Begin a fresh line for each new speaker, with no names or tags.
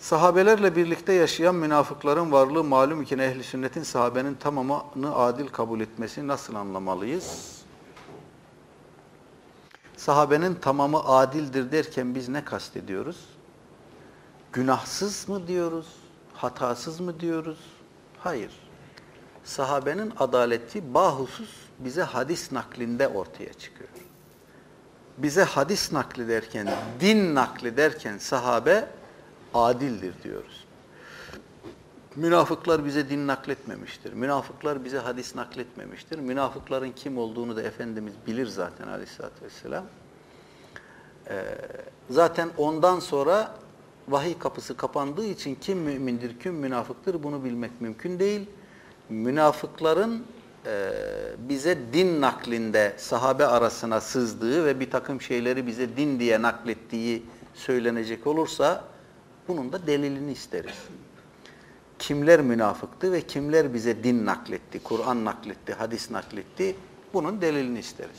Sahabelerle birlikte yaşayan münafıkların varlığı malum iken ehli sünnetin sahabenin tamamını adil kabul etmesini nasıl anlamalıyız? Sahabenin tamamı adildir derken biz ne kastediyoruz? Günahsız mı diyoruz? Hatasız mı diyoruz? Hayır. Sahabenin adaleti bahusus bize hadis naklinde ortaya çıkıyor. Bize hadis nakli derken, din nakli derken sahabe adildir diyoruz. Münafıklar bize din nakletmemiştir. Münafıklar bize hadis nakletmemiştir. Münafıkların kim olduğunu da Efendimiz bilir zaten aleyhissalatü vesselam. Ee, zaten ondan sonra vahiy kapısı kapandığı için kim mümindir, kim münafıktır bunu bilmek mümkün değil. Münafıkların e, bize din naklinde sahabe arasına sızdığı ve bir takım şeyleri bize din diye naklettiği söylenecek olursa bunun da delilini isteriz. Kimler münafıktı ve kimler bize din nakletti, Kur'an nakletti, hadis nakletti bunun delilini isteriz.